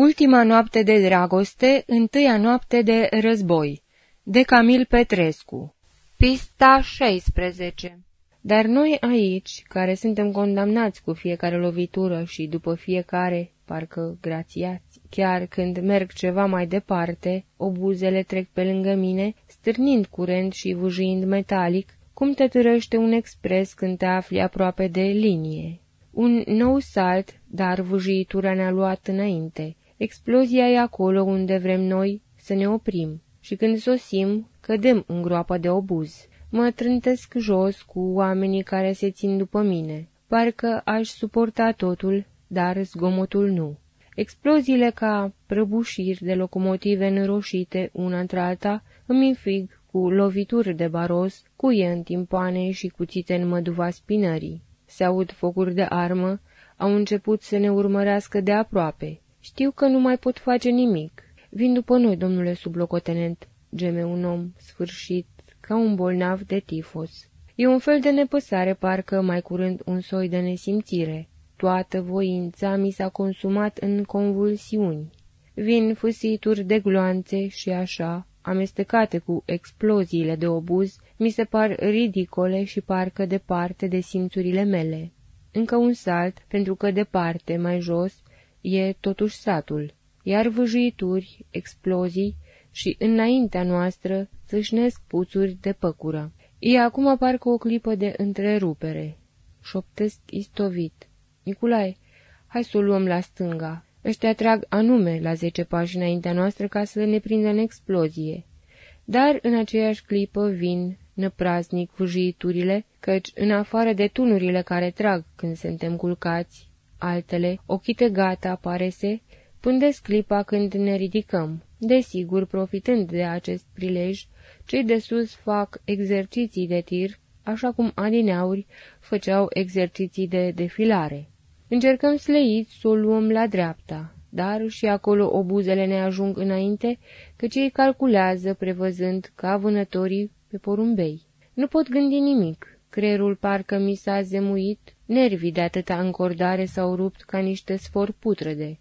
Ultima noapte de dragoste, întâia noapte de război, de Camil Petrescu. Pista 16 Dar noi aici, care suntem condamnați cu fiecare lovitură și după fiecare, parcă grațiați, chiar când merg ceva mai departe, obuzele trec pe lângă mine, stârnind curent și vâjind metalic, cum te târăște un expres când te afli aproape de linie. Un nou salt, dar vâjitura ne-a luat înainte. Explozia e acolo unde vrem noi să ne oprim și când sosim, cădem în groapa de obuz. Mă trântesc jos cu oamenii care se țin după mine. Parcă aș suporta totul, dar zgomotul nu. Exploziile ca prăbușiri de locomotive înroșite una între alta îmi înfig cu lovituri de baros, cuie în timpoane și cuțite în măduva spinării. Se aud focuri de armă, au început să ne urmărească de aproape. Știu că nu mai pot face nimic. Vin după noi, domnule sublocotenent, geme un om, sfârșit, ca un bolnav de tifos. E un fel de nepăsare, parcă mai curând un soi de nesimțire. Toată voința mi s-a consumat în convulsiuni. Vin fusituri de gloanțe și așa, amestecate cu exploziile de obuz, mi se par ridicole și parcă departe de simțurile mele. Încă un salt, pentru că departe, mai jos, e totuși satul, iar vâjuituri, explozii și înaintea noastră țâșnesc puțuri de păcură. E acum parcă o clipă de întrerupere. Șoptesc istovit. Nicolae, hai să o luăm la stânga. Ăștia trag anume la zece pași înaintea noastră ca să ne prindă în explozie. Dar în aceeași clipă vin năpraznic vâjiiturile, căci în afară de tunurile care trag când suntem culcați, altele, ochite gata, pare se, pândesc clipa când ne ridicăm. Desigur, profitând de acest prilej, cei de sus fac exerciții de tir, așa cum adineauri făceau exerciții de defilare. Încercăm sleit să o luăm la dreapta, dar și acolo obuzele ne ajung înainte, că cei calculează prevăzând ca vânătorii pe porumbei. Nu pot gândi nimic, creierul parcă mi s-a zemuit, Nervii de atâta încordare s-au rupt ca niște sfor putrede.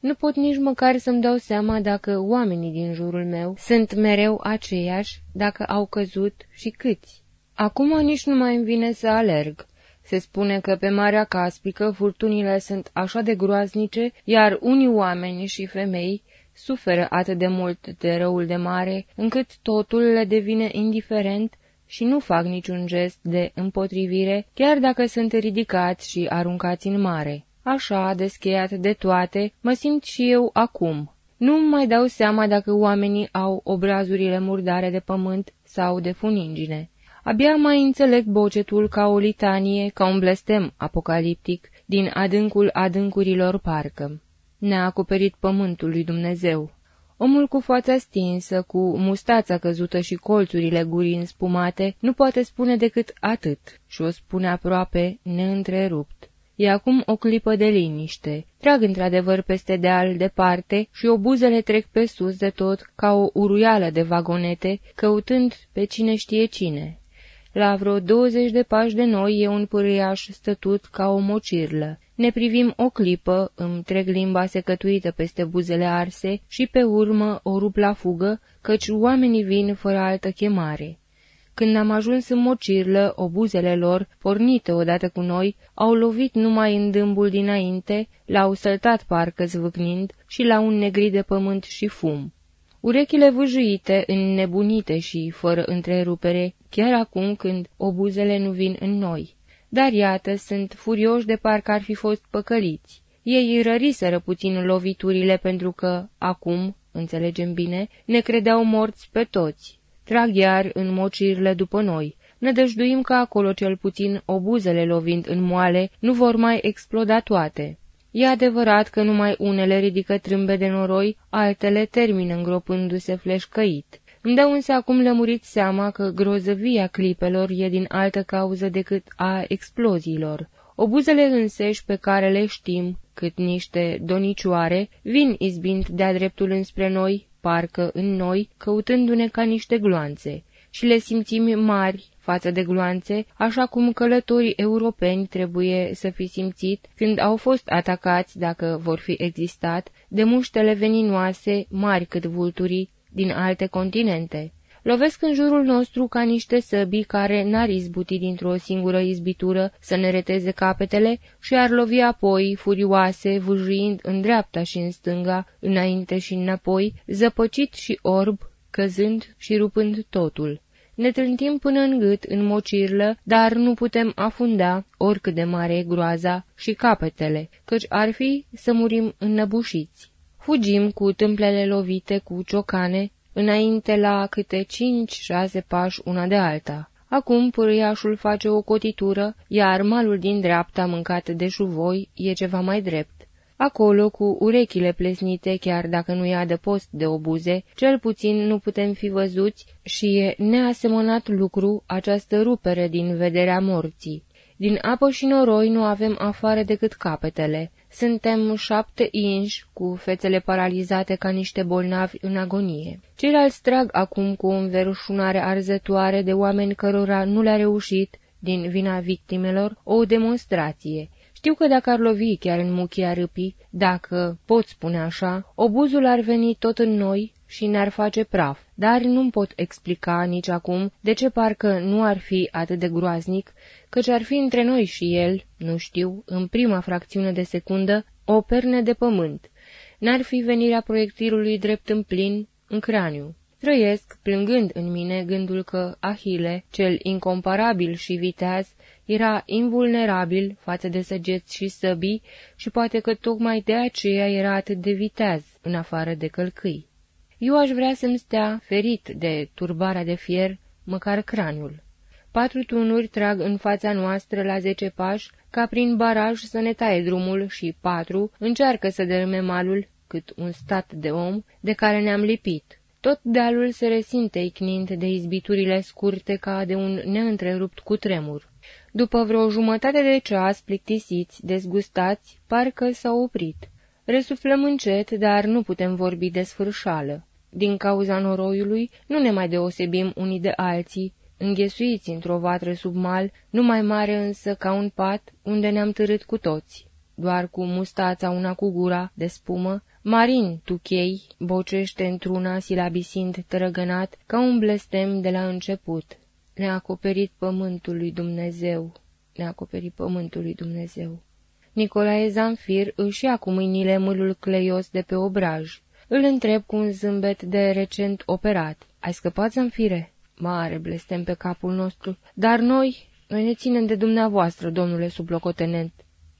Nu pot nici măcar să-mi dau seama dacă oamenii din jurul meu sunt mereu aceiași, dacă au căzut și câți. Acum nici nu mai îmi vine să alerg. Se spune că pe Marea Caspică furtunile sunt așa de groaznice, iar unii oameni și femei suferă atât de mult de răul de mare, încât totul le devine indiferent și nu fac niciun gest de împotrivire, chiar dacă sunt ridicați și aruncați în mare. Așa, descheiat de toate, mă simt și eu acum. Nu mai dau seama dacă oamenii au obrazurile murdare de pământ sau de funingine. Abia mai înțeleg bocetul ca o litanie, ca un blestem apocaliptic, din adâncul adâncurilor parcă. Ne-a acoperit pământul lui Dumnezeu. Omul cu fața stinsă, cu mustața căzută și colțurile gurii înspumate, nu poate spune decât atât și o spune aproape neîntrerupt. E acum o clipă de liniște. Trag într-adevăr peste deal departe și obuzele trec pe sus de tot ca o uruială de vagonete, căutând pe cine știe cine. La vreo douăzeci de pași de noi e un pârâiaș stătut ca o mocirlă. Ne privim o clipă, îmi trec limba secătuită peste buzele arse și pe urmă o rup la fugă, căci oamenii vin fără altă chemare. Când am ajuns în mocirlă, obuzele lor, pornite odată cu noi, au lovit numai în dâmbul dinainte, l-au săltat parcă zvâcnind și la un negri de pământ și fum. Urechile vâjuite, înnebunite și fără întrerupere, chiar acum când obuzele nu vin în noi dar iată, sunt furioși de parcă ar fi fost păcăliți. Ei răriseră puțin loviturile pentru că, acum, înțelegem bine, ne credeau morți pe toți. Trag iar în mocirile după noi. Ne dăjduim că acolo cel puțin obuzele lovind în moale nu vor mai exploda toate. E adevărat că numai unele ridică trâmbe de noroi, altele termină îngropându-se fleșcăit. Îmi dau însă acum lămurit seama că grozăvia clipelor e din altă cauză decât a exploziilor. Obuzele înseși pe care le știm, cât niște donicioare, vin izbind de-a dreptul înspre noi, parcă în noi, căutându-ne ca niște gloanțe, și le simțim mari, față de gloanțe, așa cum călătorii europeni trebuie să fi simțit când au fost atacați, dacă vor fi existat, de muștele veninoase, mari cât vulturii, din alte continente. Lovesc în jurul nostru ca niște săbii care n-ar izbuti dintr-o singură izbitură să ne reteze capetele și ar lovi apoi, furioase, vâjuind în dreapta și în stânga, înainte și înapoi, zăpăcit și orb, căzând și rupând totul. Ne trântim până în gât, în mocirlă, dar nu putem afunda, oricât de mare e groaza, și capetele, căci ar fi să murim înnăbușiți. Fugim cu tâmplele lovite cu ciocane, înainte la câte cinci-șase pași una de alta. Acum pârâiașul face o cotitură, iar malul din dreapta mâncat de șuvoi e ceva mai drept. Acolo, cu urechile plesnite, chiar dacă nu e adăpost de obuze, cel puțin nu putem fi văzuți și e neasemănat lucru această rupere din vederea morții. Din apă și noroi nu avem afară decât capetele. Suntem șapte inși, cu fețele paralizate ca niște bolnavi în agonie. Ceilalți trag acum cu o înverșunare arzătoare de oameni cărora nu le-a reușit, din vina victimelor, o demonstrație. Știu că dacă ar lovi chiar în muchia râpii, dacă pot spune așa, obuzul ar veni tot în noi și ne-ar face praf, dar nu-mi pot explica nici acum de ce parcă nu ar fi atât de groaznic, căci ar fi între noi și el, nu știu, în prima fracțiune de secundă, o perne de pământ. N-ar fi venirea proiectilului drept în plin, în craniu. Trăiesc, plângând în mine gândul că Ahile, cel incomparabil și viteaz, era invulnerabil față de săgeți și săbii și poate că tocmai de aceea era atât de viteaz, în afară de călcâi. Eu aș vrea să-mi stea, ferit de turbarea de fier, măcar craniul. Patru tunuri trag în fața noastră la zece pași, ca prin baraj să ne taie drumul și patru încearcă să dărâme malul, cât un stat de om, de care ne-am lipit. Tot dealul se resimte icnind de izbiturile scurte ca de un neîntrerupt cutremur. După vreo jumătate de ceas, plictisiți, dezgustați, parcă s-au oprit. Resuflăm încet, dar nu putem vorbi de sfârșală. Din cauza noroiului, nu ne mai deosebim unii de alții, înghesuiți într-o vatră sub mal, nu mai mare însă ca un pat, unde ne-am târât cu toți. Doar cu mustața una cu gura, de spumă, Marin, tu chei, bocește într-una silabisind trăgănat, ca un blestem de la început. Ne-a acoperit pământul lui Dumnezeu, ne-a acoperit pământul lui Dumnezeu. Nicolae Zanfir își ia cu mâinile mâlul cleios de pe obraj. Îl întreb cu un zâmbet de recent operat. Ai scăpat, Zanfire?" Mare blestem pe capul nostru, dar noi, noi ne ținem de dumneavoastră, domnule sublocotenent.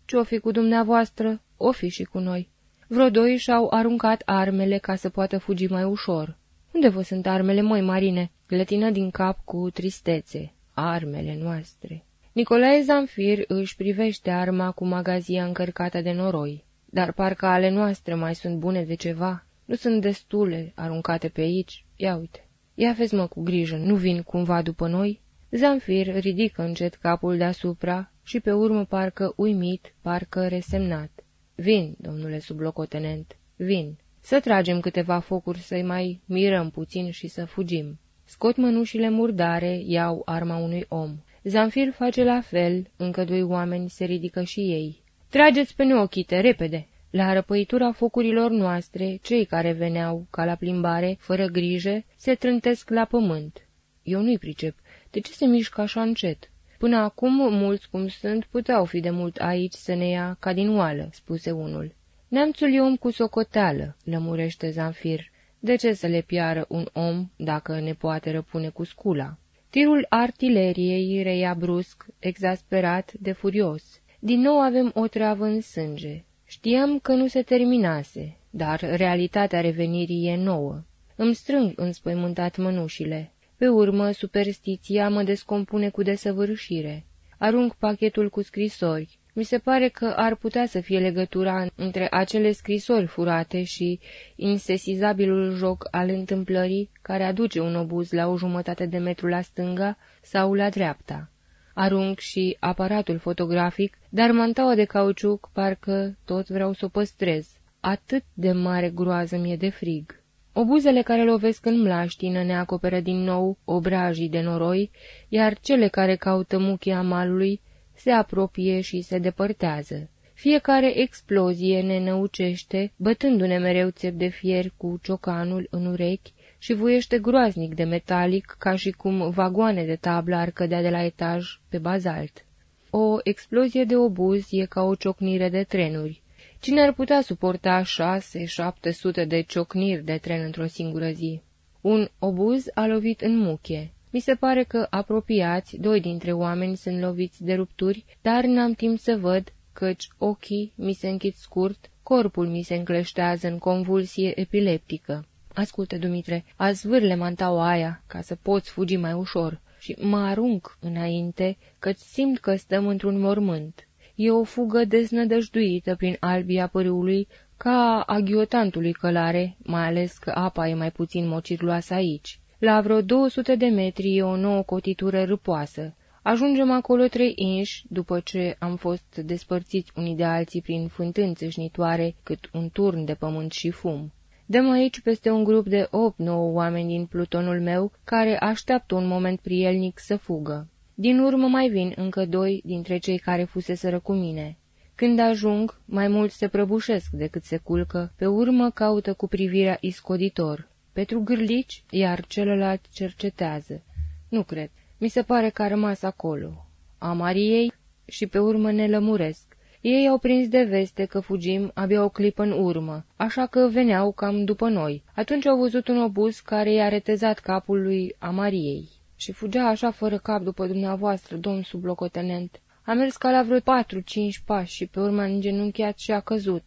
Ce-o fi cu dumneavoastră, o fi și cu noi. Vreo doi și-au aruncat armele ca să poată fugi mai ușor. Unde vă sunt armele, măi, Marine?" Glătină din cap cu tristețe. Armele noastre. Nicolae Zamfir își privește arma cu magazia încărcată de noroi. Dar parcă ale noastre mai sunt bune de ceva. Nu sunt destule aruncate pe aici. Ia uite. Ia vezi-mă cu grijă, nu vin cumva după noi?" Zamfir ridică încet capul deasupra și pe urmă parcă uimit, parcă resemnat. Vin, domnule sublocotenent, vin. Să tragem câteva focuri să-i mai mirăm puțin și să fugim. Scot mănușile murdare, iau arma unui om. Zamfir face la fel, încă doi oameni se ridică și ei. Trageți pe neochite, repede! La răpăitura focurilor noastre, cei care veneau, ca la plimbare, fără grijă, se trântesc la pământ. Eu nu-i pricep. De ce se mișcă așa încet? Până acum, mulți cum sunt, puteau fi de mult aici să ne ia ca din oală, spuse unul. Neamțul e om cu socoteală, lămurește Zanfir. De ce să le piară un om dacă ne poate răpune cu scula? Tirul artileriei reia brusc, exasperat de furios. Din nou avem o travă în sânge. Știam că nu se terminase, dar realitatea revenirii e nouă. Îmi strâng înspăimântat mănușile. Pe urmă, superstiția mă descompune cu desăvârșire. Arunc pachetul cu scrisori. Mi se pare că ar putea să fie legătura între acele scrisori furate și insesizabilul joc al întâmplării care aduce un obuz la o jumătate de metru la stânga sau la dreapta. Arunc și aparatul fotografic, dar mantaua de cauciuc parcă tot vreau să o păstrez. Atât de mare groază mi-e de frig. Obuzele care lovesc în mlaștină ne acoperă din nou obrajii de noroi, iar cele care caută muchia malului se apropie și se depărtează. Fiecare explozie ne năucește, bătându-ne mereu țep de fier cu ciocanul în urechi și vuiește groaznic de metalic, ca și cum vagoane de tablă ar cădea de la etaj pe bazalt. O explozie de obuz e ca o ciocnire de trenuri. Cine ar putea suporta șase-șapte sute de ciocniri de tren într-o singură zi? Un obuz a lovit în muchie. Mi se pare că, apropiați, doi dintre oameni sunt loviți de rupturi, dar n-am timp să văd, căci ochii mi se închid scurt, corpul mi se încleștează în convulsie epileptică. Ascultă, Dumitre, azvârle mantaua aia, ca să poți fugi mai ușor, și mă arunc înainte, căci simt că stăm într-un mormânt. E o fugă deznădăjduită prin albia pârâului, ca a ghiotantului călare, mai ales că apa e mai puțin mocirloasă aici. La vreo 200 de metri e o nouă cotitură râpoasă. Ajungem acolo trei inși, după ce am fost despărțiți unii de alții prin fântâni țâșnitoare, cât un turn de pământ și fum. Dăm aici peste un grup de opt-nouă oameni din plutonul meu, care așteaptă un moment prielnic să fugă. Din urmă mai vin încă doi dintre cei care fuseseră cu mine. Când ajung, mai mult se prăbușesc decât se culcă, pe urmă caută cu privirea iscoditor. Petru gârlici, iar celălalt cercetează. Nu cred. Mi se pare că a rămas acolo. A Mariei și pe urmă ne lămuresc. Ei au prins de veste că fugim abia o clipă în urmă, așa că veneau cam după noi. Atunci au văzut un obuz care i-a retezat capul lui Amariei. Și fugea așa fără cap după dumneavoastră, domn sublocotenent. A mers ca la vreo patru-cinci pași și pe urmă a îngenunchiat și a căzut.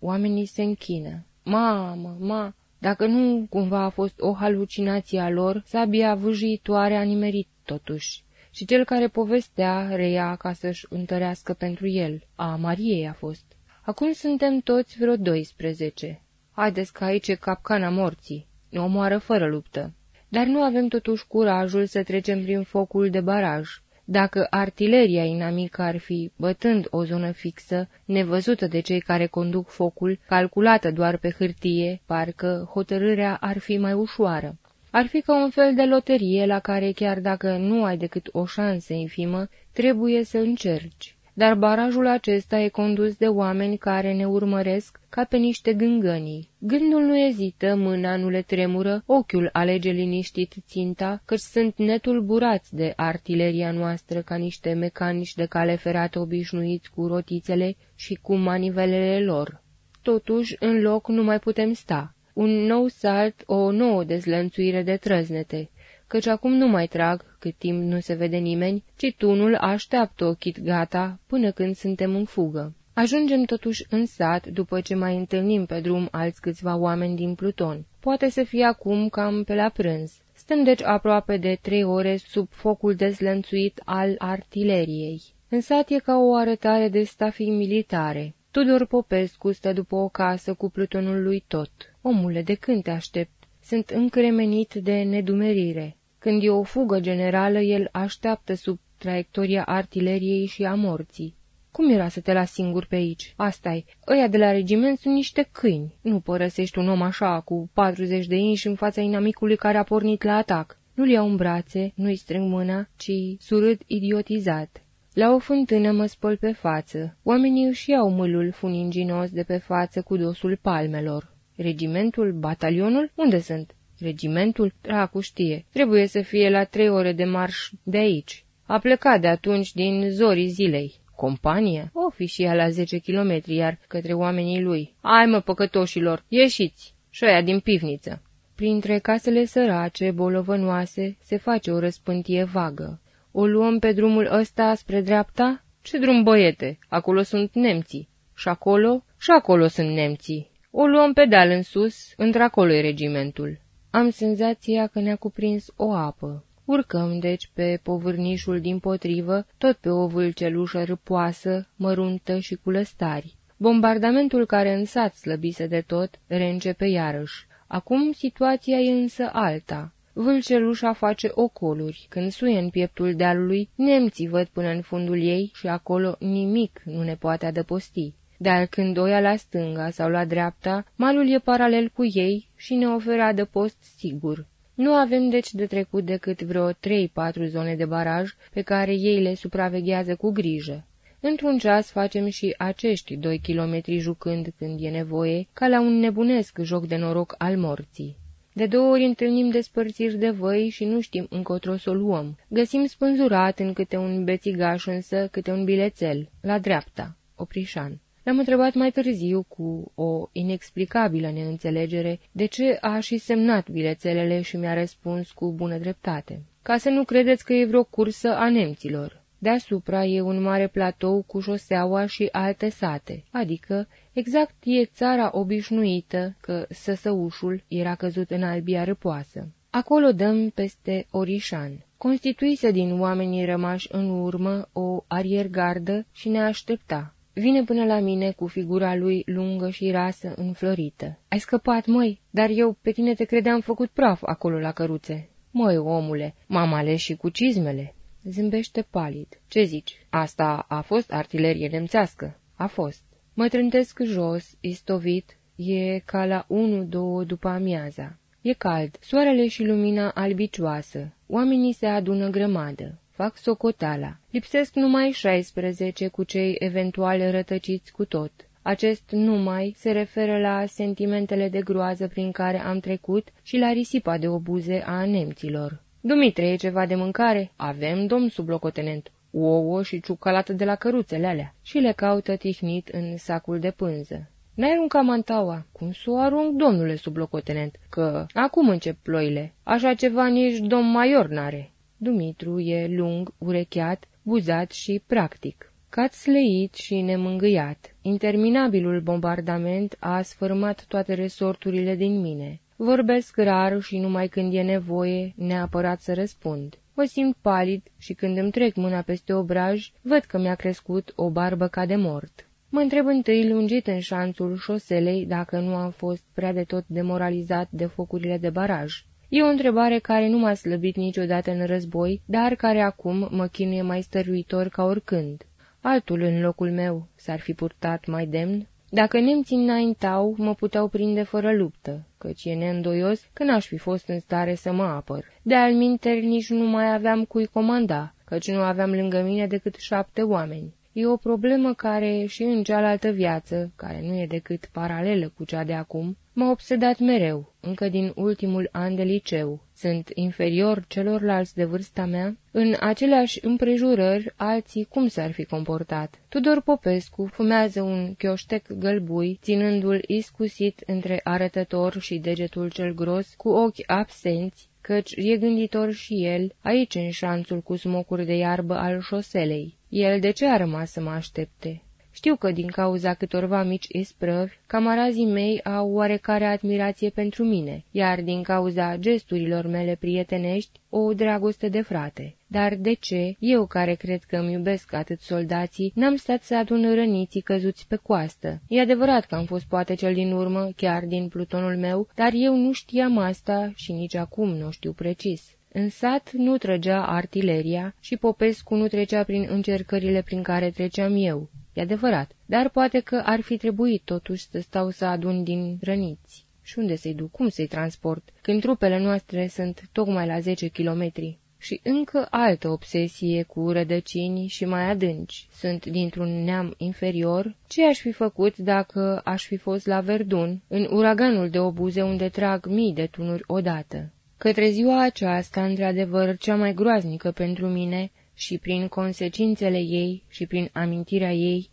Oamenii se închină. Mamă, ma, dacă nu cumva a fost o halucinație a lor, sabia vâjitoare a nimerit totuși și cel care povestea reia ca să-și întărească pentru el. A Mariei a fost. Acum suntem toți vreo 12. Haideți că aici e capcana morții. Ne omoară fără luptă. Dar nu avem totuși curajul să trecem prin focul de baraj. Dacă artileria inamică ar fi, bătând o zonă fixă, nevăzută de cei care conduc focul, calculată doar pe hârtie, parcă hotărârea ar fi mai ușoară. Ar fi ca un fel de loterie la care, chiar dacă nu ai decât o șansă infimă, trebuie să încerci. Dar barajul acesta e condus de oameni care ne urmăresc ca pe niște gângănii. Gândul nu ezită, mâna nu le tremură, ochiul alege liniștit ținta, căci sunt netulburați de artileria noastră ca niște mecanici de cale ferată obișnuiți cu rotițele și cu manivelele lor. Totuși, în loc nu mai putem sta un nou salt, o nouă dezlănțuire de trăznete, căci acum nu mai trag, cât timp nu se vede nimeni, ci tunul așteaptă ochit gata până când suntem în fugă. Ajungem totuși în sat după ce mai întâlnim pe drum alți câțiva oameni din Pluton. Poate să fie acum cam pe la prânz. Stăm deci aproape de trei ore sub focul dezlănțuit al artileriei. În sat e ca o arătare de stafii militare. Tudor Popescu stă după o casă cu plutonul lui tot. Omule, de când te aștept? Sunt încremenit de nedumerire. Când e o fugă generală, el așteaptă sub traiectoria artileriei și a morții. Cum era să te las singur pe aici? Asta-i. Ăia de la regiment sunt niște câini. Nu părăsești un om așa, cu 40 de inși în fața inamicului care a pornit la atac. Nu-l iau în brațe, nu-i strâng mâna, ci surâd idiotizat. La o fântână mă spăl pe față. Oamenii își iau mâlul funinginos de pe față cu dosul palmelor. Regimentul, batalionul, unde sunt? Regimentul, dracu știe, trebuie să fie la trei ore de marș de aici. A plecat de atunci din zorii zilei. Compania? O fi și ea la zece kilometri, iar către oamenii lui. Ai mă, păcătoșilor, ieșiți! Și din pivniță. Printre casele sărace, bolovănoase, se face o răspântie vagă. O luăm pe drumul ăsta spre dreapta? Ce drum, băiete? Acolo sunt nemții. Și acolo? Și acolo sunt nemții. O luăm pe deal în sus, într-acolo e regimentul. Am senzația că ne-a cuprins o apă. Urcăm, deci, pe povârnișul din potrivă, tot pe o vâlcelușă râpoasă, măruntă și cu lăstari. Bombardamentul care în sat slăbise de tot, reîncepe iarăși. Acum situația e însă alta. Vâlcelușa face ocoluri. Când suie în pieptul dealului, nemții văd până în fundul ei și acolo nimic nu ne poate adăposti. dar când o ia la stânga sau la dreapta, malul e paralel cu ei și ne oferă adăpost sigur. Nu avem deci de trecut decât vreo trei-patru zone de baraj pe care ei le supraveghează cu grijă. Într-un ceas facem și acești doi kilometri jucând când e nevoie, ca la un nebunesc joc de noroc al morții. De două ori întâlnim despărțiri de văi și nu știm încotro să o luăm. Găsim spânzurat în câte un bețigaș însă câte un bilețel, la dreapta, oprișan. L-am întrebat mai târziu cu o inexplicabilă neînțelegere de ce a și semnat bilețelele și mi-a răspuns cu bună dreptate. Ca să nu credeți că e vreo cursă a nemților. Deasupra e un mare platou cu șoseaua și alte sate, adică exact e țara obișnuită că săsăușul era căzut în albia răpoasă. Acolo dăm peste Orișan. Constituise din oamenii rămași în urmă o ariergardă și ne aștepta. Vine până la mine cu figura lui lungă și rasă înflorită. Ai scăpat, măi, dar eu pe tine te credeam făcut praf acolo la căruțe. Măi, omule, m-am ales și cu cizmele. Zâmbește palid. Ce zici? Asta a fost artilerie nemțească. A fost. Mă trântesc jos, istovit, e ca la unu-două după amiaza. E cald, soarele și lumina albicioasă, oamenii se adună grămadă, fac socotala. Lipsesc numai 16 cu cei eventual rătăciți cu tot. Acest numai se referă la sentimentele de groază prin care am trecut și la risipa de obuze a nemților. Dumitre, e ceva de mâncare? Avem, domn sublocotenent, ouă și ciucalată de la căruțele alea. Și le caută tihnit în sacul de pânză. N-ai aruncat mantaua? Cum să o arunc, domnule sublocotenent? Că acum încep ploile. Așa ceva nici domn major n-are. Dumitru e lung, urecheat, buzat și practic. Cat sleit și nemângâiat, interminabilul bombardament a sfârmat toate resorturile din mine. Vorbesc rar și numai când e nevoie, neapărat să răspund. Mă simt palid și când îmi trec mâna peste obraj, văd că mi-a crescut o barbă ca de mort. Mă întreb întâi lungit în șanțul șoselei dacă nu am fost prea de tot demoralizat de focurile de baraj. E o întrebare care nu m-a slăbit niciodată în război, dar care acum mă chinuie mai stăruitor ca oricând. Altul în locul meu s-ar fi purtat mai demn? Dacă nemții înaintau, mă puteau prinde fără luptă, căci e neîndoios că n-aș fi fost în stare să mă apăr. De alminteri nici nu mai aveam cui comanda, căci nu aveam lângă mine decât șapte oameni. E o problemă care, și în cealaltă viață, care nu e decât paralelă cu cea de acum, m-a obsedat mereu, încă din ultimul an de liceu. Sunt inferior celorlalți de vârsta mea? În aceleași împrejurări, alții cum s-ar fi comportat? Tudor Popescu fumează un chioștec gălbui, ținându-l iscusit între arătător și degetul cel gros, cu ochi absenți, căci e gânditor și el, aici în șanțul cu smocuri de iarbă al șoselei. El de ce a rămas să mă aștepte? Știu că din cauza câtorva mici isprăvi, camarazii mei au oarecare admirație pentru mine, iar din cauza gesturilor mele prietenești, o dragoste de frate. Dar de ce, eu care cred că îmi iubesc atât soldații, n-am stat să adun răniții căzuți pe coastă? E adevărat că am fost poate cel din urmă, chiar din plutonul meu, dar eu nu știam asta și nici acum nu știu precis. În sat nu trăgea artileria și Popescu nu trecea prin încercările prin care treceam eu. E adevărat, dar poate că ar fi trebuit totuși să stau să adun din răniți. Și unde să-i duc? Cum să-i transport? Când trupele noastre sunt tocmai la 10 kilometri. Și încă altă obsesie cu rădăcini și mai adânci. Sunt dintr-un neam inferior. Ce aș fi făcut dacă aș fi fost la Verdun, în uraganul de obuze unde trag mii de tunuri odată? Către ziua aceasta, într-adevăr, cea mai groaznică pentru mine, și prin consecințele ei și prin amintirea ei,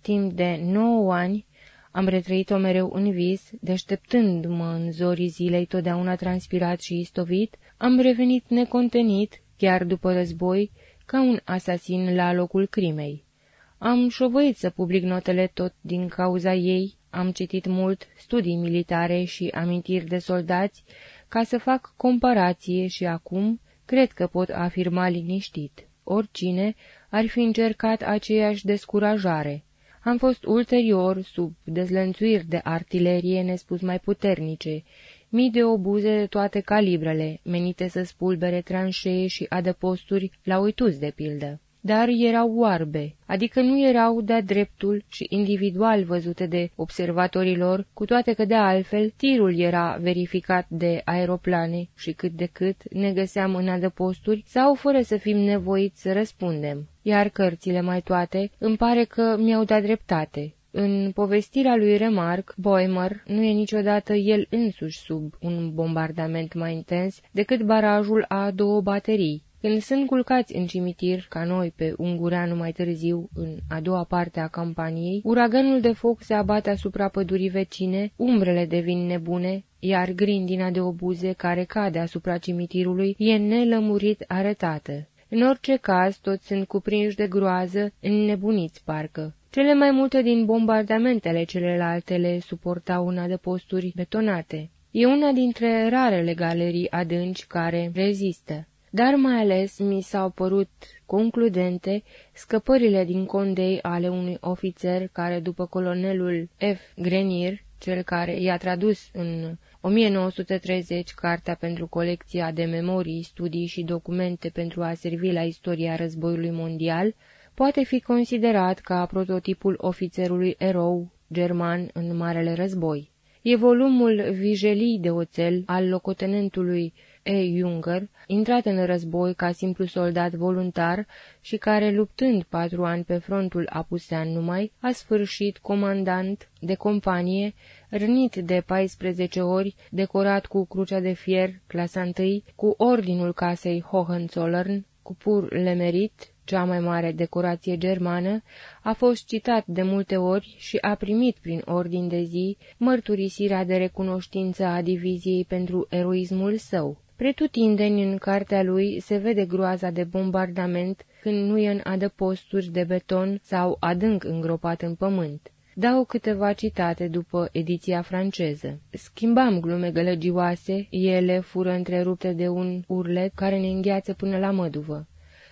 timp de nouă ani, am retrăit-o mereu în vis, deșteptându-mă în zorii zilei totdeauna transpirat și istovit, am revenit necontenit, chiar după război, ca un asasin la locul crimei. Am șovăit să public notele tot din cauza ei, am citit mult studii militare și amintiri de soldați, ca să fac comparație și acum cred că pot afirma liniștit oricine ar fi încercat aceeași descurajare. Am fost ulterior sub dezlănțuiri de artilerie nespus mai puternice, mii de obuze de toate calibrele, menite să spulbere tranșee și adăposturi la uituz de pildă. Dar erau oarbe, adică nu erau de-a dreptul și individual văzute de observatorilor, cu toate că de altfel tirul era verificat de aeroplane și cât de cât ne găseam în adăposturi sau fără să fim nevoiți să răspundem. Iar cărțile mai toate îmi pare că mi-au dat dreptate. În povestirea lui Remark, Boimer nu e niciodată el însuși sub un bombardament mai intens decât barajul a două baterii. Când sunt culcați în cimitir, ca noi pe Ungureanu mai târziu, în a doua parte a campaniei, uraganul de foc se abate asupra pădurii vecine, umbrele devin nebune, iar grindina de obuze care cade asupra cimitirului e nelămurit arătată. În orice caz, toți sunt cuprinși de groază, înnebuniți parcă. Cele mai multe din bombardamentele celelalte le suportau una de posturi betonate. E una dintre rarele galerii adânci care rezistă, dar mai ales mi s-au părut concludente scăpările din condei ale unui ofițer care, după colonelul F. Grenier, cel care i-a tradus în 1930 cartea pentru colecția de memorii, studii și documente pentru a servi la istoria războiului mondial, poate fi considerat ca prototipul ofițerului erou german în Marele Război. E volumul Vijelii de oțel al locotenentului E. Junger, intrat în război ca simplu soldat voluntar și care, luptând patru ani pe frontul apusean numai, a sfârșit comandant de companie, rănit de 14 ori, decorat cu crucea de fier, clasa 1, cu ordinul casei Hohenzollern, cu pur lemerit, cea mai mare decorație germană, a fost citat de multe ori și a primit prin ordin de zi mărturisirea de recunoștință a diviziei pentru eroismul său. Pretutindeni în cartea lui se vede groaza de bombardament când nu e în adăposturi de beton sau adânc îngropat în pământ. Dau câteva citate după ediția franceză. Schimbam glume gălăgioase, ele fură întrerupte de un urlet care ne îngheață până la măduvă.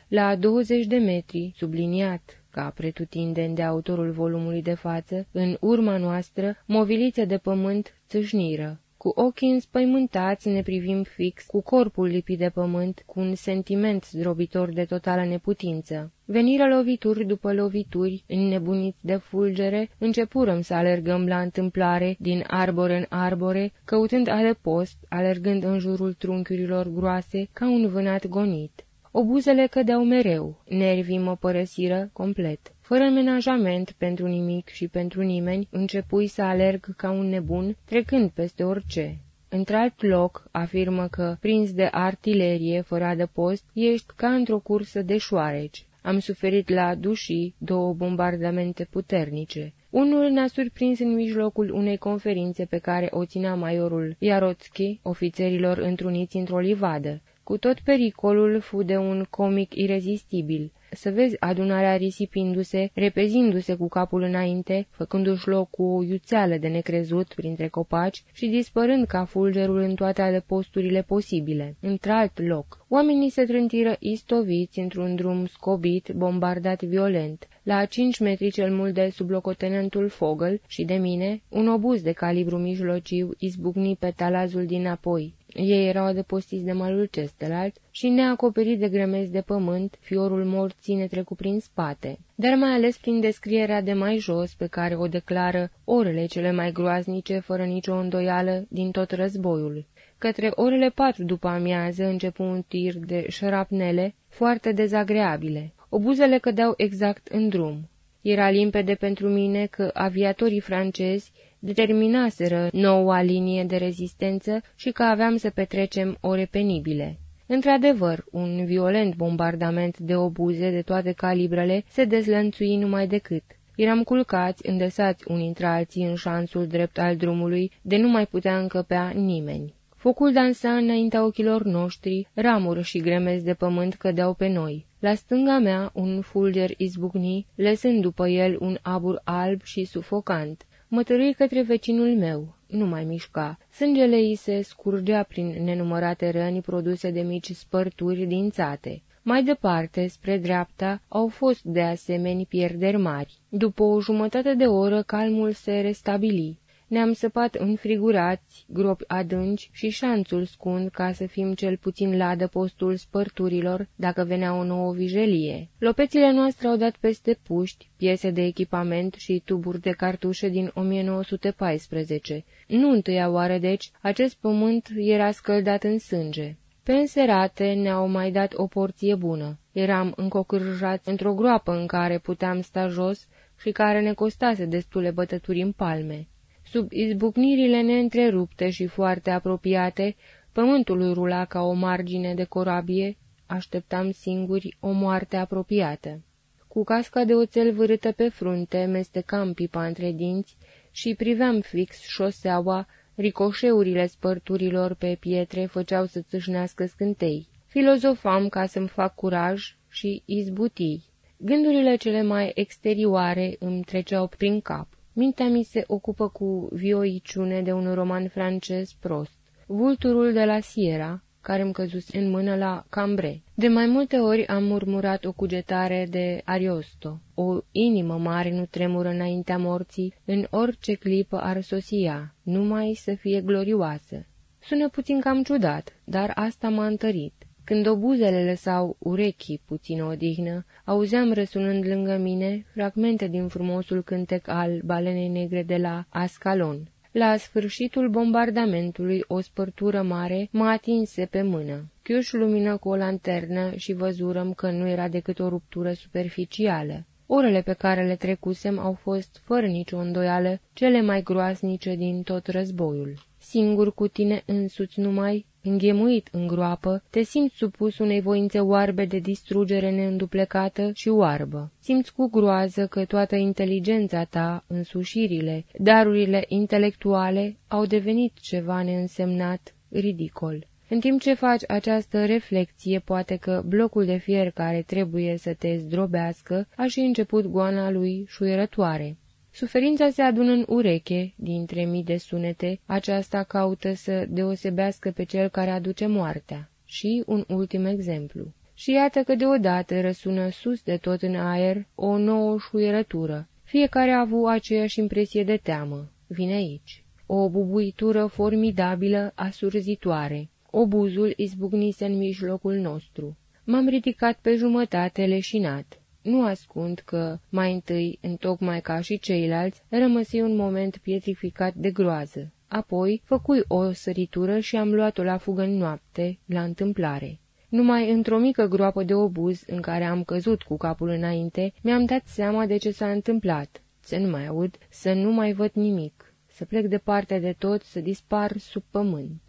La 20 de metri, subliniat ca pretutindeni de autorul volumului de față, în urma noastră, movilițe de pământ țâșniră. Cu ochii înspăimântați ne privim fix, cu corpul lipit de pământ, cu un sentiment zdrobitor de totală neputință. Veniră lovituri după lovituri, înnebuniți de fulgere, începurăm să alergăm la întâmplare, din arbore în arbore, căutând adăpost, alergând în jurul trunchiurilor groase, ca un vânat gonit. Obuzele cădeau mereu, nervii mă părăsiră complet. Fără menajament pentru nimic și pentru nimeni, începui să alerg ca un nebun, trecând peste orice. Într-alt loc, afirmă că, prins de artilerie fără adăpost, ești ca într-o cursă de șoareci. Am suferit la dușii două bombardamente puternice. Unul ne-a surprins în mijlocul unei conferințe pe care o ținea majorul Iarotski, ofițerilor întruniți într-o livadă. Cu tot pericolul fu de un comic irezistibil. Să vezi adunarea risipindu-se, repezindu-se cu capul înainte, făcându-și loc cu o iuțeală de necrezut printre copaci și dispărând ca fulgerul în toate adăposturile posibile. Într-alt loc, oamenii se trântiră istoviți într-un drum scobit, bombardat violent. La cinci metri cel mult de sub locotenentul Fogel și de mine, un obuz de calibru mijlociu izbucni pe talazul din apoi. Ei erau adăpostiți de malul celălalt și neacoperit de grămezi de pământ, fiorul morții ne trecu prin spate, dar mai ales prin descrierea de mai jos pe care o declară orele cele mai groaznice, fără nicio îndoială, din tot războiul. Către orele patru după amiază începu un tir de șarapnele foarte dezagreabile. Obuzele cădeau exact în drum. Era limpede pentru mine că aviatorii francezi determinaseră noua linie de rezistență și că aveam să petrecem ore penibile. Într-adevăr, un violent bombardament de obuze de toate calibrele se dezlănțui numai decât. Eram culcați, îndăsați unii între alții în șansul drept al drumului, de nu mai putea încăpea nimeni. Focul dansa înaintea ochilor noștri, ramuri și gremezi de pământ cădeau pe noi. La stânga mea un fulger izbucni, lăsând după el un abur alb și sufocant. Mă tărâi către vecinul meu. Nu mai mișca. Sângele îi se scurgea prin nenumărate răni produse de mici spărturi dințate. Mai departe, spre dreapta, au fost de asemenea pierderi mari. După o jumătate de oră, calmul se restabili. Ne-am săpat înfrigurați, gropi adânci și șanțul scund ca să fim cel puțin la adăpostul spărturilor dacă venea o nouă vijelie. Lopețile noastre au dat peste puști, piese de echipament și tuburi de cartușe din 1914. Nu întâia oară, deci, acest pământ era scăldat în sânge. Pe înserate ne-au mai dat o porție bună. Eram încocârjați într-o groapă în care puteam sta jos și care ne costase destule bătături în palme. Sub izbucnirile neîntrerupte și foarte apropiate, pământul rula ca o margine de corabie, așteptam singuri o moarte apropiată. Cu casca de oțel vârâtă pe frunte, mestecam pipa între dinți și priveam fix șoseaua, ricoșeurile spărturilor pe pietre făceau să țâșnească scântei. Filozofam ca să-mi fac curaj și izbutii. Gândurile cele mai exterioare îmi treceau prin cap. Mintea mi se ocupă cu vioiciune de un roman francez prost, Vulturul de la Sierra, care îmi căzuse în mână la Cambrai. De mai multe ori am murmurat o cugetare de Ariosto. O inimă mare nu tremură înaintea morții, în orice clipă ar sosia, numai să fie glorioasă. Sună puțin cam ciudat, dar asta m-a întărit. Când obuzele lăsau urechii puțin odihnă, auzeam răsunând lângă mine fragmente din frumosul cântec al balenei negre de la Ascalon. La sfârșitul bombardamentului, o spărtură mare mă atinse pe mână. Chiuș lumină cu o lanternă și văzurăm că nu era decât o ruptură superficială. Orele pe care le trecusem au fost, fără nicio îndoială, cele mai groasnice din tot războiul. Singur cu tine însuți numai, înghemuit în groapă, te simți supus unei voințe oarbe de distrugere neînduplecată și oarbă. Simți cu groază că toată inteligența ta, însușirile, darurile intelectuale au devenit ceva neînsemnat, ridicol. În timp ce faci această reflexie, poate că blocul de fier care trebuie să te zdrobească a și început goana lui șuierătoare. Suferința se adună în ureche, dintre mii de sunete, aceasta caută să deosebească pe cel care aduce moartea. Și un ultim exemplu. Și iată că deodată răsună sus de tot în aer o nouă șuierătură. Fiecare a avut aceeași impresie de teamă. Vine aici. O bubuitură formidabilă, asurzitoare. Obuzul izbucnise în mijlocul nostru. M-am ridicat pe jumătate leșinat. Nu ascund că, mai întâi, întocmai ca și ceilalți, rămăsi un moment pietrificat de groază. Apoi, făcui o săritură și am luat-o la fugă în noapte, la întâmplare. Numai într-o mică groapă de obuz, în care am căzut cu capul înainte, mi-am dat seama de ce s-a întâmplat. Să nu mai aud, să nu mai văd nimic, să plec departe de tot, să dispar sub pământ.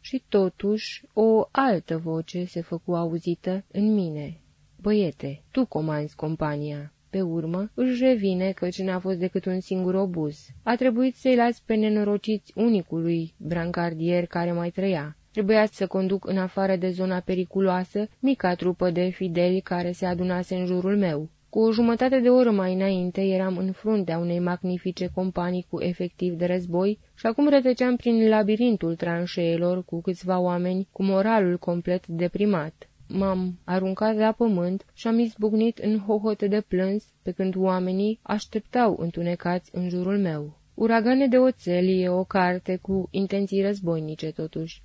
Și totuși, o altă voce se făcu auzită în mine, Băiete, tu comanzi compania." Pe urmă, își revine căci n-a fost decât un singur obuz. A trebuit să-i las pe nenorociți unicului brancardier care mai trăia. Trebuia să conduc în afară de zona periculoasă mica trupă de fideli care se adunase în jurul meu. Cu o jumătate de oră mai înainte eram în fruntea unei magnifice companii cu efectiv de război și acum rătăceam prin labirintul tranșeelor cu câțiva oameni cu moralul complet deprimat. M-am aruncat la pământ și am izbucnit în hohote de plâns, pe când oamenii așteptau întunecați în jurul meu. Uragane de oțel e o carte cu intenții războinice, totuși.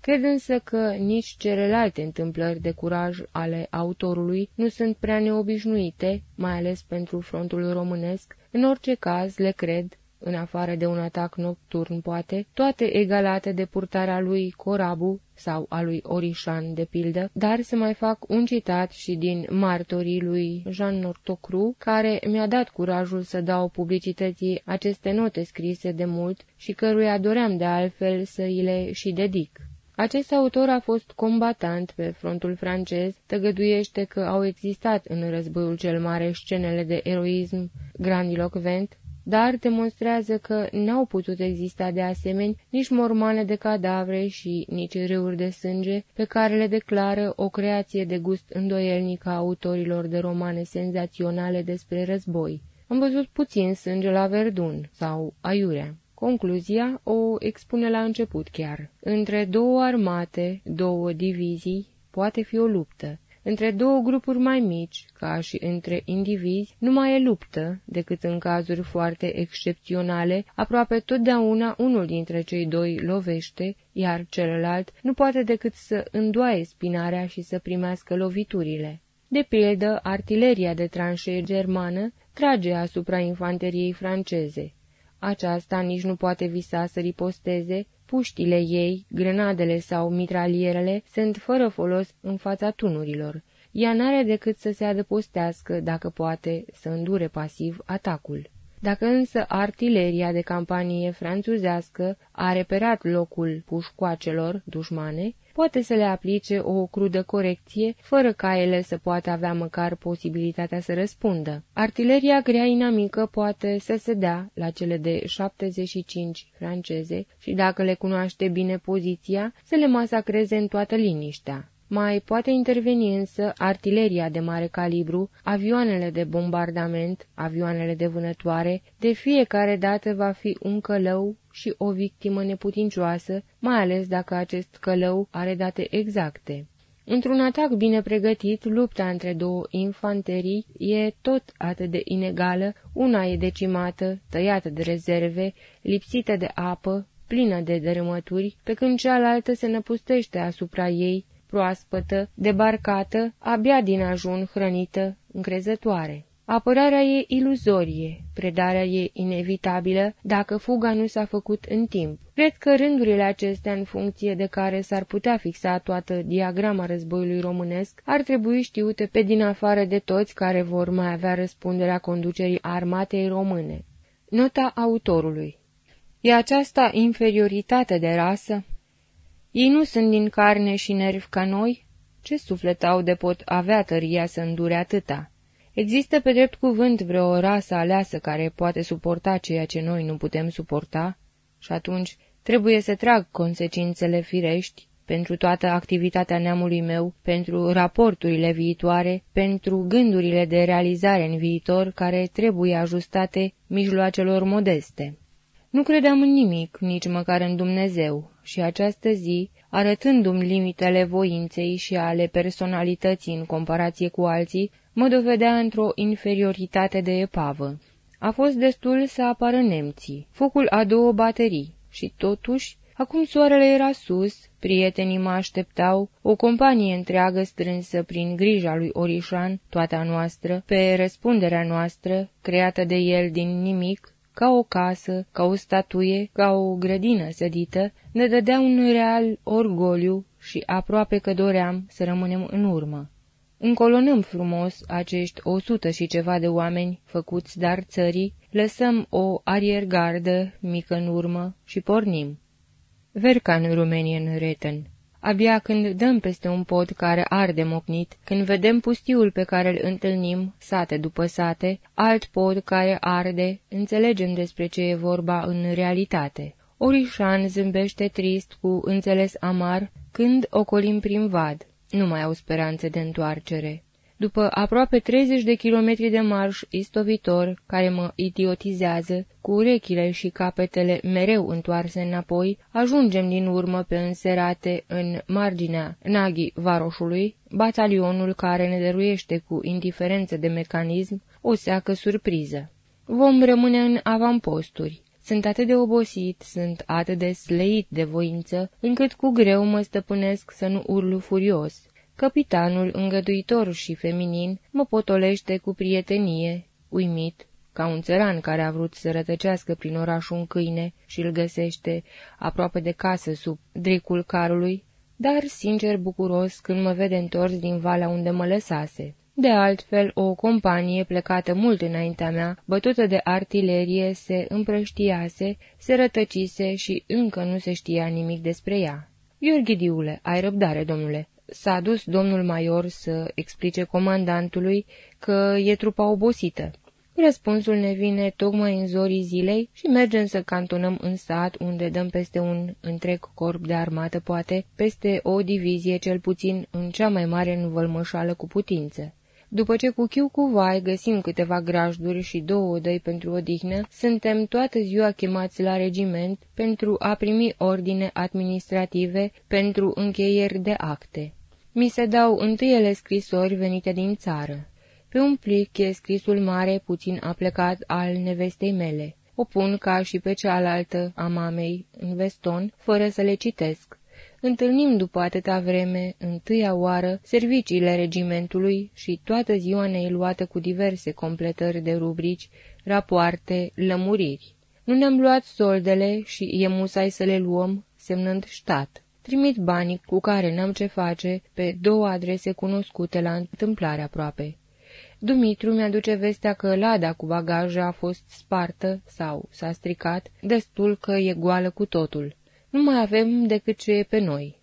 Cred însă că nici celelalte întâmplări de curaj ale autorului nu sunt prea neobișnuite, mai ales pentru frontul românesc. În orice caz, le cred, în afară de un atac nocturn poate, toate egalate de purtarea lui Corabu sau a lui Orișan, de pildă, dar să mai fac un citat și din martorii lui Jean Nortocru, care mi-a dat curajul să dau publicității aceste note scrise de mult și căruia doream de altfel să îi le și dedic. Acest autor a fost combatant pe frontul francez, tăgăduiește că au existat în războiul cel mare scenele de eroism grandilocvent, dar demonstrează că n-au putut exista de asemenea nici mormane de cadavre și nici râuri de sânge pe care le declară o creație de gust îndoielnic a autorilor de romane senzaționale despre război. Am văzut puțin sânge la Verdun sau Aiurea. Concluzia o expune la început chiar. Între două armate, două divizii, poate fi o luptă. Între două grupuri mai mici, ca și între indivizi, nu mai e luptă, decât în cazuri foarte excepționale, aproape totdeauna unul dintre cei doi lovește, iar celălalt nu poate decât să îndoaie spinarea și să primească loviturile. De pildă, artileria de tranșee germană trage asupra infanteriei franceze. Aceasta nici nu poate visa să riposteze, puștile ei, grenadele sau mitralierele sunt fără folos în fața tunurilor. Ea n-are decât să se adăpostească, dacă poate, să îndure pasiv atacul. Dacă însă artileria de campanie franțuzească a reperat locul pușcoacelor dușmane, poate să le aplice o crudă corecție, fără ca ele să poată avea măcar posibilitatea să răspundă. Artileria grea inamică poate să se dea la cele de 75 franceze și, dacă le cunoaște bine poziția, să le masacreze în toată liniștea. Mai poate interveni însă artileria de mare calibru, avioanele de bombardament, avioanele de vânătoare, de fiecare dată va fi un călău și o victimă neputincioasă, mai ales dacă acest călău are date exacte. Într-un atac bine pregătit, lupta între două infanterii e tot atât de inegală, una e decimată, tăiată de rezerve, lipsită de apă, plină de dărâmături, pe când cealaltă se năpustește asupra ei, proaspătă, debarcată, abia din ajun hrănită, încrezătoare. Apărarea e iluzorie, predarea e inevitabilă dacă fuga nu s-a făcut în timp. Cred că rândurile acestea, în funcție de care s-ar putea fixa toată diagrama războiului românesc, ar trebui știute pe din afară de toți care vor mai avea răspunderea conducerii armatei române. Nota autorului E aceasta inferioritate de rasă? Ei nu sunt din carne și nervi ca noi? Ce suflet au de pot avea tăria să îndure atâta? Există pe drept cuvânt vreo rasă aleasă care poate suporta ceea ce noi nu putem suporta? Și atunci trebuie să trag consecințele firești pentru toată activitatea neamului meu, pentru raporturile viitoare, pentru gândurile de realizare în viitor care trebuie ajustate mijloacelor modeste. Nu credeam în nimic, nici măcar în Dumnezeu, și această zi, arătându-mi limitele voinței și ale personalității în comparație cu alții, mă dovedea într-o inferioritate de epavă. A fost destul să apară nemții, focul a două baterii, și totuși, acum soarele era sus, prietenii mă așteptau, o companie întreagă strânsă prin grija lui Orișan, toată noastră, pe răspunderea noastră, creată de el din nimic, ca o casă, ca o statuie, ca o grădină sădită, ne dădea un real orgoliu și aproape că doream să rămânem în urmă. Încolonăm frumos acești o sută și ceva de oameni făcuți dar țării, lăsăm o ariergardă mică în urmă și pornim. Vercan Rumenian Reten Abia când dăm peste un pod care arde mocnit, când vedem pustiul pe care îl întâlnim, sate după sate, alt pod care arde, înțelegem despre ce e vorba în realitate. Orișan zâmbește trist cu înțeles amar când ocolim prin vad. Nu mai au speranțe de întoarcere. După aproape 30 de kilometri de marș istovitor, care mă idiotizează, cu urechile și capetele mereu întoarse înapoi, ajungem din urmă pe înserate în marginea Naghi Varoșului, batalionul care ne dăruiește cu indiferență de mecanism o seacă surpriză. Vom rămâne în avamposturi. Sunt atât de obosit, sunt atât de sleit de voință, încât cu greu mă stăpânesc să nu urlu furios. Capitanul, îngăduitor și feminin, mă potolește cu prietenie, uimit, ca un țăran care a vrut să rătăcească prin oraș un câine și îl găsește aproape de casă sub dricul carului, dar sincer bucuros când mă vede întors din valea unde mă lăsase. De altfel, o companie plecată mult înaintea mea, bătută de artilerie, se împrăștiase, se rătăcise și încă nu se știa nimic despre ea. Gheorghidiule, ai răbdare, domnule, s-a dus domnul major să explice comandantului că e trupa obosită. Răspunsul ne vine tocmai în zorii zilei și mergem să cantonăm în sat unde dăm peste un întreg corp de armată, poate, peste o divizie cel puțin în cea mai mare învălmășală cu putință. După ce cu chiu cu vai găsim câteva grajduri și două odăi pentru odihnă, suntem toată ziua chemați la regiment pentru a primi ordine administrative pentru încheieri de acte. Mi se dau întâiele scrisori venite din țară. Pe un plic e scrisul mare puțin aplecat al nevestei mele. O pun ca și pe cealaltă a mamei în veston, fără să le citesc. Întâlnim după atâta vreme, întâia oară, serviciile regimentului și toată ziua ne luată cu diverse completări de rubrici, rapoarte, lămuriri. Nu ne-am luat soldele și e musai să le luăm, semnând stat. Trimit banii cu care n-am ce face pe două adrese cunoscute la întâmplare aproape. Dumitru mi-aduce vestea că lada cu bagaje a fost spartă sau s-a stricat, destul că e goală cu totul. Nu mai avem decât ce e pe noi.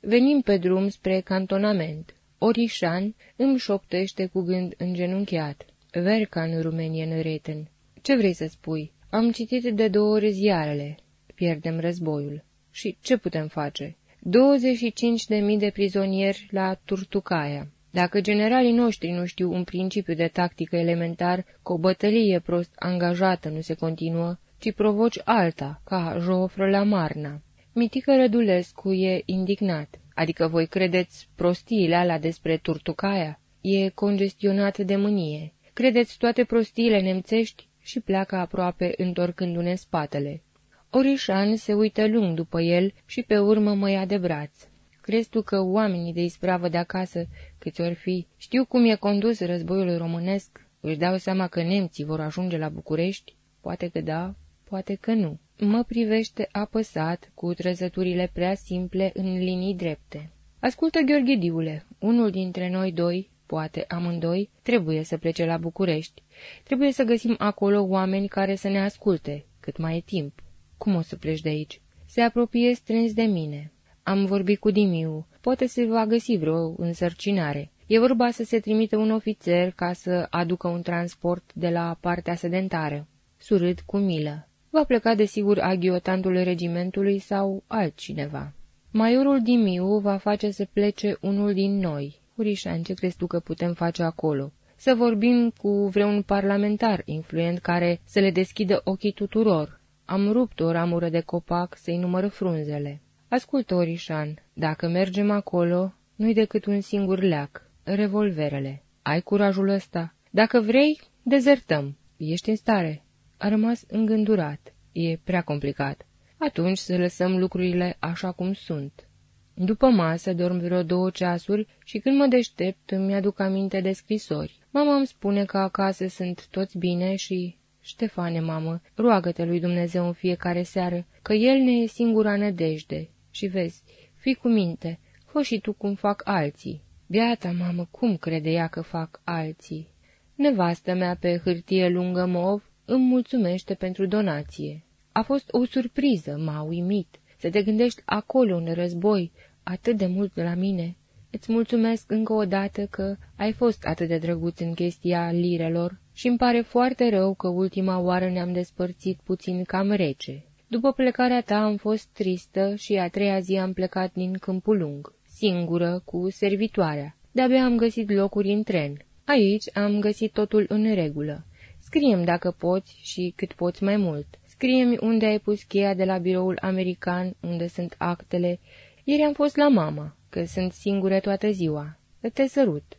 Venim pe drum spre cantonament. Orișan îmi șoptește cu gând îngenunchiat. Vercan rumenien reten. Ce vrei să spui? Am citit de două ori ziarele. Pierdem războiul. Și ce putem face? 25 de mii de prizonieri la Turtucaia. Dacă generalii noștri nu știu un principiu de tactică elementar, că o bătălie prost angajată nu se continuă, ci provoci alta, ca Jofră la Marna. Mitică Rădulescu e indignat, adică voi credeți prostiile alea despre Turtucaia? E congestionat de mânie. Credeți toate prostiile nemțești? Și pleacă aproape întorcându-ne spatele. Orișan se uită lung după el și pe urmă mă ia de braț. Crezi tu că oamenii de ispravă de acasă, câți ori fi, știu cum e condus războiul românesc? Își dau seama că nemții vor ajunge la București? Poate că da, poate că nu. Mă privește apăsat, cu trăzăturile prea simple în linii drepte. Ascultă, Gheorghe unul dintre noi doi, poate amândoi, trebuie să plece la București. Trebuie să găsim acolo oameni care să ne asculte, cât mai e timp. Cum o să pleci de aici? Se apropie strâns de mine. Am vorbit cu Dimiu. Poate se va găsi vreo însărcinare. E vorba să se trimite un ofițer ca să aducă un transport de la partea sedentară. Surâd cu milă. Va pleca desigur aghiotantul regimentului sau altcineva. Maiorul Dimiu va face să plece unul din noi. Urișan, ce crezi tu că putem face acolo? Să vorbim cu vreun parlamentar influent care să le deschidă ochii tuturor. Am rupt o ramură de copac să-i numără frunzele. Ascultă, Orișan, dacă mergem acolo, nu-i decât un singur leac, revolverele. Ai curajul ăsta? Dacă vrei, dezertăm. Ești în stare. A rămas îngândurat. E prea complicat. Atunci să lăsăm lucrurile așa cum sunt. După masă dorm vreo două ceasuri și când mă deștept îmi aduc aminte de scrisori. Mama îmi spune că acasă sunt toți bine și... Ștefane, mamă, roagă-te lui Dumnezeu în fiecare seară, că El ne e singura nădejde și vezi, fii cu minte, fă și tu cum fac alții. Beata mamă, cum crede ea că fac alții? Nevastă mea pe hârtie lungă mov îmi mulțumește pentru donație. A fost o surpriză, m-a uimit. Să te gândești acolo în război, atât de mult la mine. Îți mulțumesc încă o dată că ai fost atât de drăguț în chestia lirelor și îmi pare foarte rău că ultima oară ne-am despărțit puțin cam rece. După plecarea ta am fost tristă și a treia zi am plecat din Câmpul Lung, singură, cu servitoarea. De-abia am găsit locuri în tren. Aici am găsit totul în regulă. Scriem dacă poți și cât poți mai mult. Scrie-mi unde ai pus cheia de la biroul american, unde sunt actele. Ieri am fost la mama, că sunt singură toată ziua. Te sărut.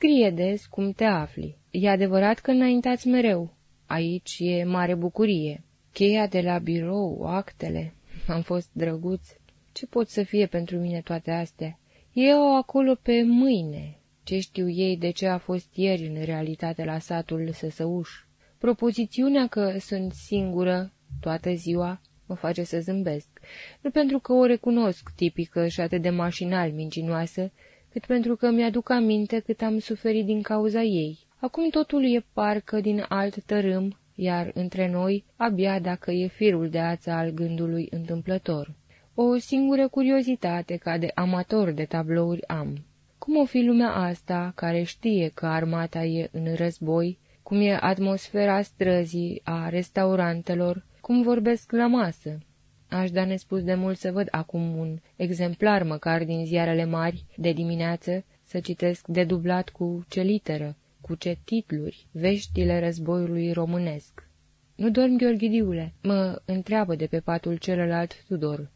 Scrie des cum te afli. E adevărat că înaintați mereu. Aici e mare bucurie. Cheia de la birou, actele. Am fost drăguț. Ce pot să fie pentru mine toate astea? Ei au acolo pe mâine. Ce știu ei de ce a fost ieri în realitate la satul Săsăuș? Propozițiunea că sunt singură toată ziua mă face să zâmbesc. Nu pentru că o recunosc tipică și atât de mașinal mincinoasă, cât pentru că mi-aduc aminte cât am suferit din cauza ei. Acum totul e parcă din alt tărâm iar între noi, abia dacă e firul de ață al gândului întâmplător. O singură curiozitate ca de amator de tablouri am. Cum o fi lumea asta, care știe că armata e în război, cum e atmosfera străzii, a restaurantelor, cum vorbesc la masă? Aș da nespus de mult să văd acum un exemplar măcar din ziarele mari de dimineață, să citesc dedublat cu ce literă, cu ce titluri, veștile războiului românesc. Nu dorm, Gheorghidiule?" mă întreabă de pe patul celălalt Tudor.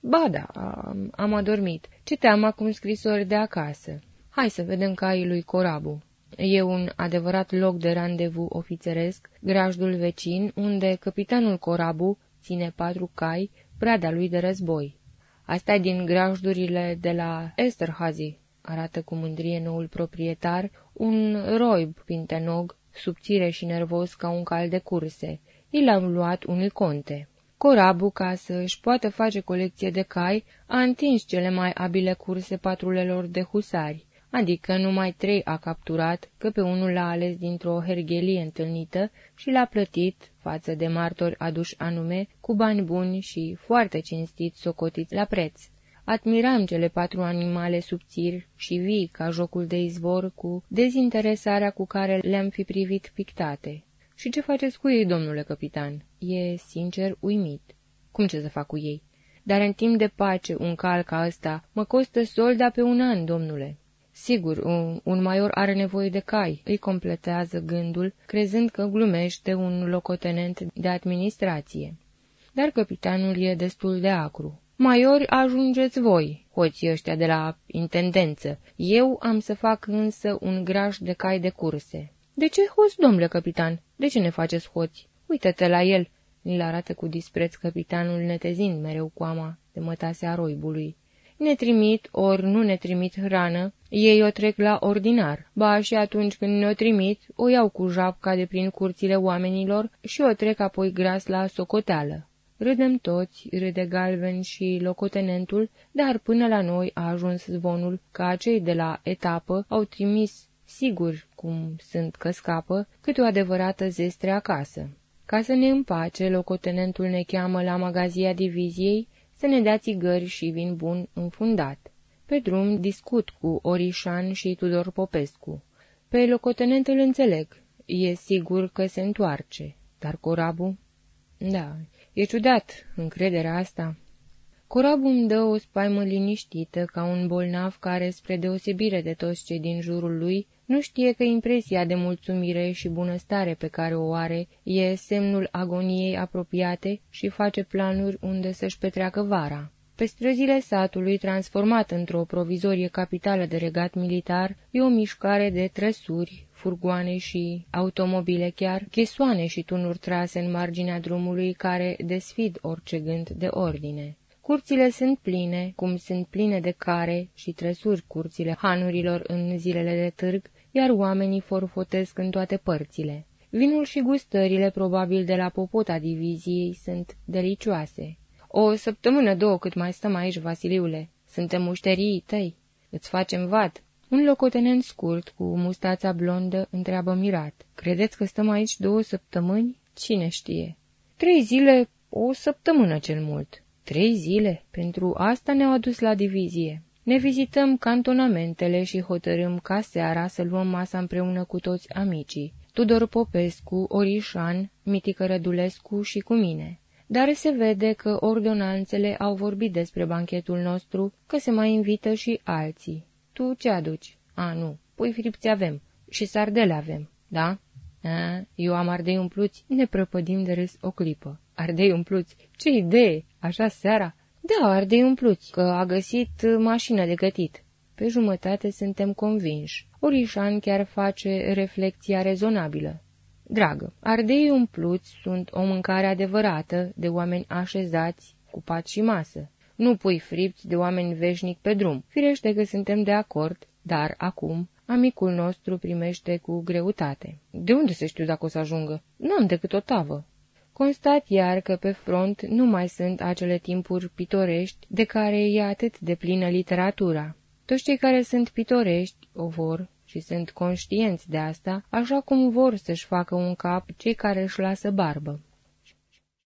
Ba da, am, am adormit. Citeam acum scrisori de acasă. Hai să vedem caii lui Corabu. E un adevărat loc de randevu ofițeresc, grajdul vecin, unde capitanul Corabu ține patru cai, prada lui de război. asta e din grajdurile de la Esterhazy, arată cu mândrie noul proprietar, un roib pintenog, subțire și nervos ca un cal de curse. I l-am luat unui conte. Corabu, ca să își poată face colecție de cai, a întins cele mai abile curse patrulelor de husari adică numai trei a capturat, că pe unul l-a ales dintr-o herghelie întâlnită și l-a plătit, față de martori aduși anume, cu bani buni și foarte cinstit socotiți la preț. Admiram cele patru animale subțiri și vii ca jocul de izvor cu dezinteresarea cu care le-am fi privit pictate. Și ce faceți cu ei, domnule capitan? E sincer uimit. Cum ce să fac cu ei? Dar în timp de pace, un cal ca ăsta mă costă solda pe un an, domnule. Sigur, un, un maior are nevoie de cai, îi completează gândul, crezând că glumește un locotenent de administrație. Dar capitanul e destul de acru. Maiori ajungeți voi, hoții ăștia de la intendență. Eu am să fac însă un graj de cai de curse. De ce hoți, domnule capitan? De ce ne faceți hoți? Uită-te la el, îl arată cu dispreț capitanul netezind mereu coama de mătasea roibului ne trimit ori nu ne trimit hrană, ei o trec la ordinar, ba și atunci când ne-o trimit, o iau cu japca de prin curțile oamenilor și o trec apoi gras la socoteală. Râdem toți, râde Galven și locotenentul, dar până la noi a ajuns zvonul că acei de la etapă au trimis, sigur cum sunt că scapă, câte o adevărată zestre acasă. Ca să ne împace, locotenentul ne cheamă la magazia diviziei să ne dea țigări și vin bun înfundat. Pe drum discut cu Orișan și Tudor Popescu. Pe locotenent îl înțeleg. E sigur că se întoarce. Dar Corabu? Da, e ciudat încrederea asta. Corabu îmi dă o spaimă liniștită, ca un bolnav care, spre deosebire de toți cei din jurul lui, nu știe că impresia de mulțumire și bunăstare pe care o are e semnul agoniei apropiate și face planuri unde să-și petreacă vara. Pe străzile satului, transformat într-o provizorie capitală de regat militar, e o mișcare de trăsuri, furgoane și automobile chiar, chesoane și tunuri trase în marginea drumului care desfid orice gând de ordine. Curțile sunt pline, cum sunt pline de care și trăsuri curțile hanurilor în zilele de târg, iar oamenii forfotesc în toate părțile. Vinul și gustările, probabil de la popota diviziei, sunt delicioase. O săptămână, două, cât mai stăm aici, Vasiliule. Suntem mușterii tăi. Îți facem vad. Un locotenent scurt, cu mustața blondă, întreabă mirat. Credeți că stăm aici două săptămâni? Cine știe? Trei zile, o săptămână cel mult. Trei zile? Pentru asta ne-au adus la divizie. Ne vizităm cantonamentele și hotărâm ca seara să luăm masa împreună cu toți amicii, Tudor Popescu, Orișan, Mitică Rădulescu și cu mine. Dar se vede că ordonanțele au vorbit despre banchetul nostru, că se mai invită și alții. Tu ce aduci? A, nu, pui fripți avem și sardele avem, da? A, eu am ardei umpluți, ne prăpădim de râs o clipă. Ardei umpluți, ce idee, așa seara! Da, ardei umpluți, că a găsit mașină de gătit. Pe jumătate suntem convinși. Orișan chiar face reflecția rezonabilă. Dragă, ardei umpluți sunt o mâncare adevărată de oameni așezați, cu pat și masă. Nu pui fripți de oameni veșnic pe drum. Firește că suntem de acord, dar acum amicul nostru primește cu greutate. De unde să știu dacă o să ajungă? Nu am decât o tavă. Constat iar că pe front nu mai sunt acele timpuri pitorești de care e atât de plină literatura. Toți cei care sunt pitorești o vor și sunt conștienți de asta, așa cum vor să-și facă un cap cei care își lasă barbă.